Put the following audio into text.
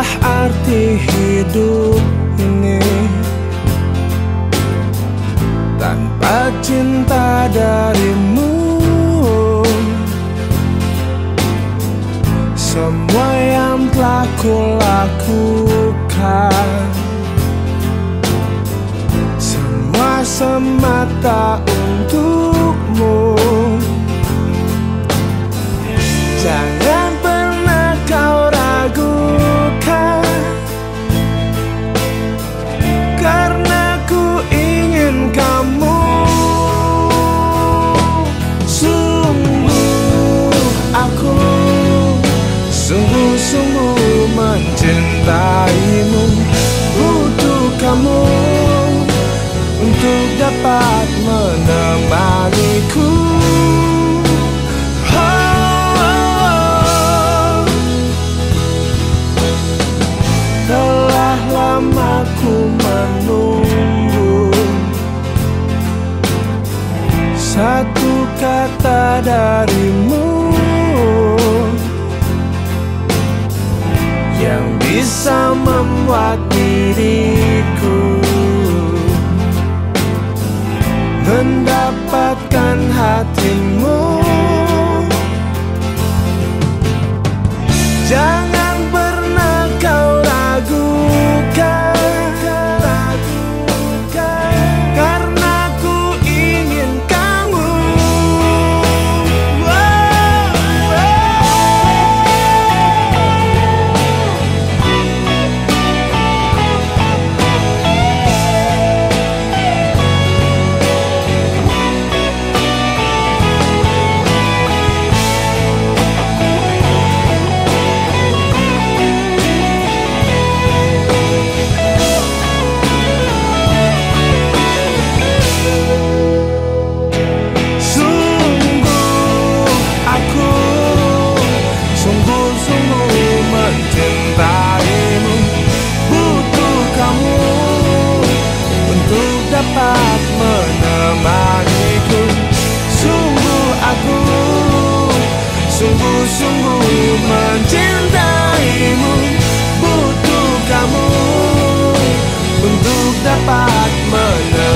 Itulah arti hidup ini. Tanpa cinta darimu Semua yang telah kulakukan Semua semata untukmu mencintaimu Butuh kamu Untuk dapat menemaniku. Oh, Telah lama ku menunggu. Satu kata darimu Yang bisa membuat diriku Mendapatkan hatimu dapat menemaniku. Sungguh aku sungguh-sungguh mencintaimu. Butuh kamu untuk dapat menemaniku.